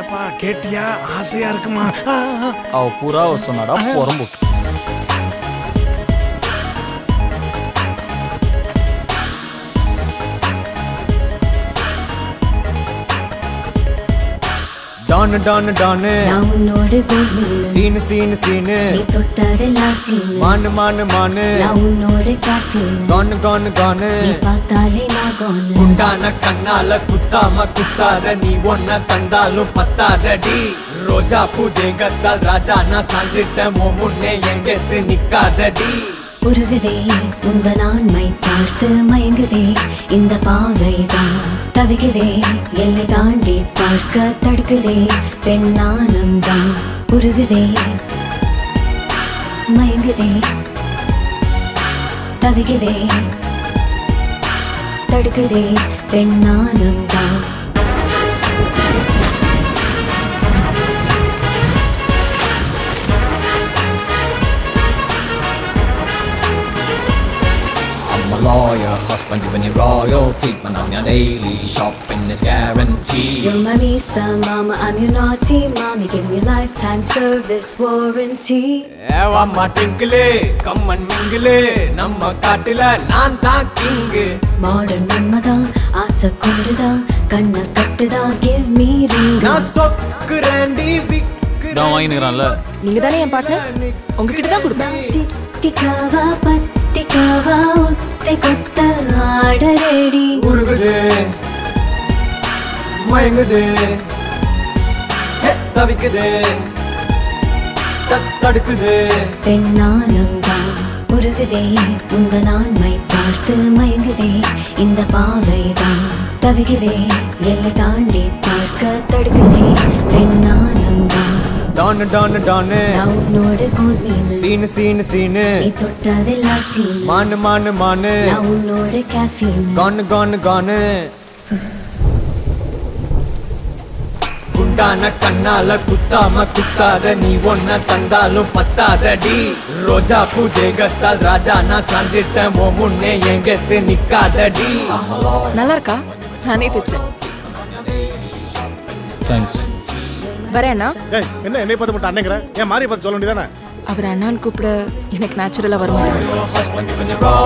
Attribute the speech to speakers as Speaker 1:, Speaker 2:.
Speaker 1: ஏப்பா கேட்டியா? ஆசையா இருக்குமா?
Speaker 2: அவ பூரா சொன்னாடா புறம்புட்டு.
Speaker 3: டானு டானு டானு.
Speaker 4: நான் உன்னோடு
Speaker 3: சீனு சீனு சீனு.
Speaker 4: தொட்டதெல்லாம் சீனு.
Speaker 3: மானு மானு மானு.
Speaker 4: நான் உன்னோட
Speaker 3: கானு கானு கானு
Speaker 4: பார்த்தாலே நான் கோனு
Speaker 3: குண்டான கண்ணால குத்தாம குத்தாத நீ ஒன்ன தந்தாலும் பத்தாதடி. ரோஜா பூ தேங்கத்தால் ராஜா நான் சாஞ்சிட்ட மோ முன்னே எங்கெத்து நிக்காதடி.
Speaker 4: உருகுதே உங்க நான்மை பார்த்து மயங்குதே. இந்த பாவைதான் தவிக்குதே எல்லை தாண்டி பார்க்க தடுக்குதே பெண்ணானந்தம் உருகுதே மயங்குதே தவிக்குதே தடுக்குதே
Speaker 5: பெண்ணானந்தம் A lawyer, husband giving you royal treatment on your daily shopping is guaranteed.
Speaker 4: You're my Misa, mama, I'm your naughty mommy Give me lifetime service warranty
Speaker 3: ஏவாம்மா டிங்கிளே கம்மன் மிங்கிளே நம்ம காட்டுல நான் தான் கிங்கு
Speaker 4: மாடர்ன் மன்மதான் ஆசை கொண்டுதான் கண்ணை கட்டுதான் கிவ் மீ ரிங்
Speaker 3: நான் சொக்குறேன்டி விக்குறேன்
Speaker 2: நான் வாங்கினுறான்ல
Speaker 6: நீங்க தானே என் பார்ட்னர் உங்ககிட்ட தான் கொடுப்பேன்
Speaker 4: தித்திக்காவா பத்திக்காவா ஒத்தை கொத்த ஆடரேடி.
Speaker 3: உருகுது மயங்குது தவிக்குது தடுக்குது.
Speaker 4: பெண்ணானம்தான் உருகுதே உங்க நான்மை பார்த்து மயங்குதே. இந்த பாவைதான் தவிக்குதே எல்லை தாண்டி பார்க்க தடுக்குதே.
Speaker 3: டானு டானு டானு. சீனு சீனு சீனு.
Speaker 4: நீ தொட்டதெல்லாம் சீன்.
Speaker 3: மானு மானு மானு. கானு கானு கானு. குண்டான கண்ணால குத்தாம குத்தாத நீ ஒன்ன தந்தாலும் பத்தாதடி. ரோஜா பூ தேகத்தால் ராஜா நான் சாஞ்சிட்ட மோ முன்னே எங்கெத்து நிக்காதடி.
Speaker 6: நல்லா இருக்கா நானே தைச்சேன்.
Speaker 2: தேங்க்ஸ்
Speaker 6: வரேண்ணா
Speaker 1: ஏய் என்ன என்னை பார்த்து மட்டும் அன்னைங்கிற ஏன் மாறி பார்த்து சொல்ல வேண்டியதானே?
Speaker 6: அவர் அண்ணான்னு கூப்பிட எனக்கு நேச்சுரலா வர மாட்டேங்குது.